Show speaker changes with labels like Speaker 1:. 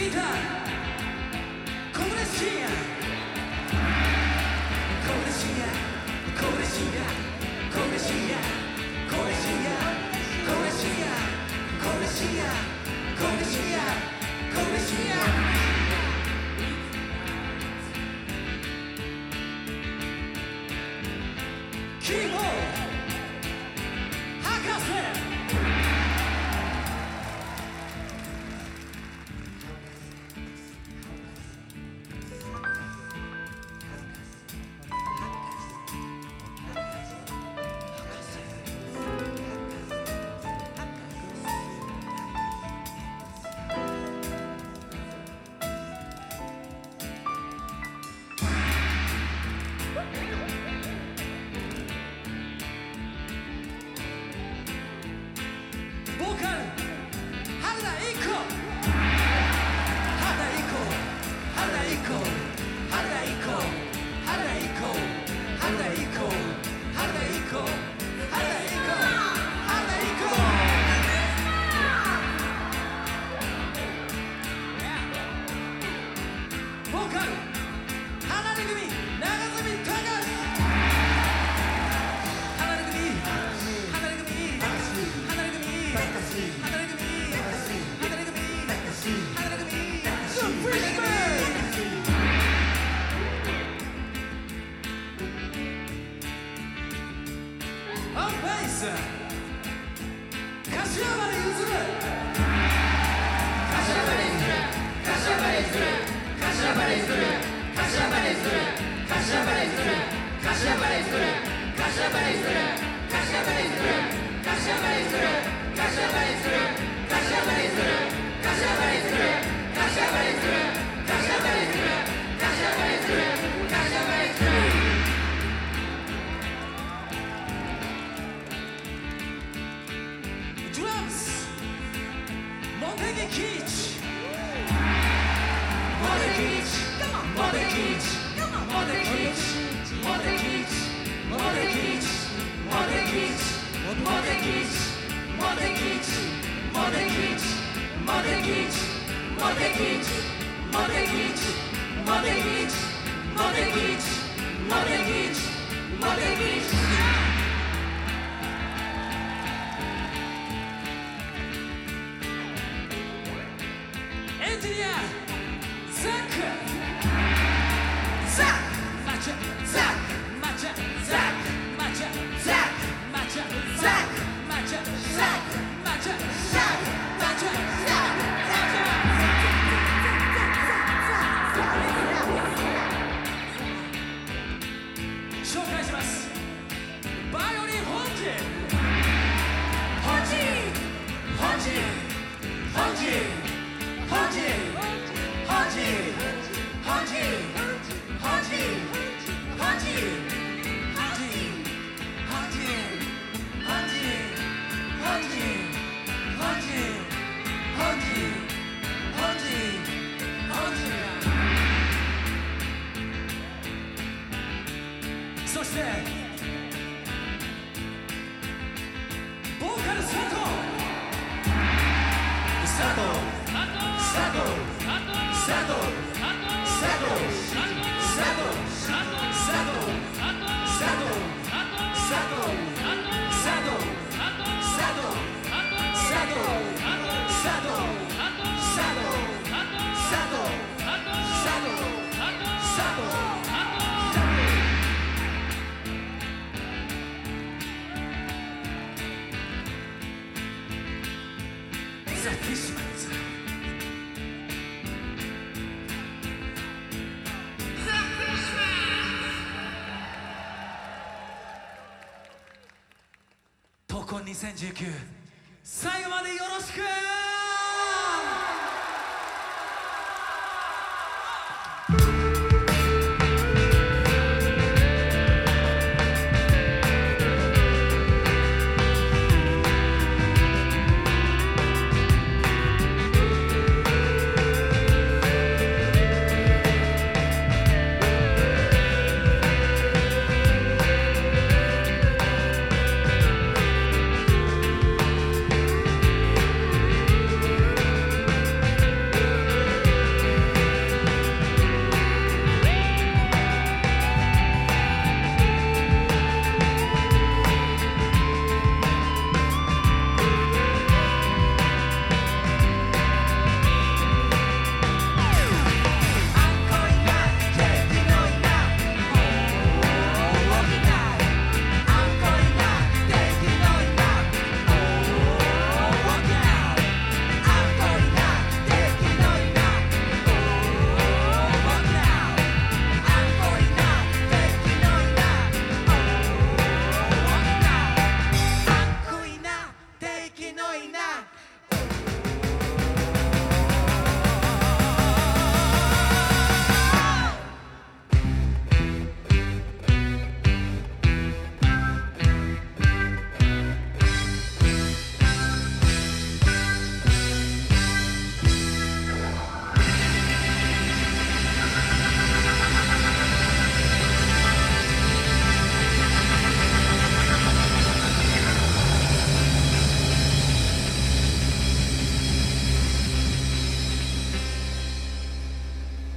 Speaker 1: ギター小暮深夜小暮深夜小暮深夜小暮深夜小暮深夜小暮深夜小暮深夜小暮深夜小暮深夜ス柏原譲る柏原譲る柏原譲る柏原譲る柏原譲る柏原譲る Keats. Mother Keats. Come on. Mother Keats. Come on. Mother Keats. Mother Keats. Mother Keats. Mother Keats. Mother Keats. Mother Keats. Mother Keats. Mother Keats. Mother Keats. Mother Keats. Mother Keats. Mother Keats. Mother Keats. Mother Keats. そしてコン2019最後までよろしく！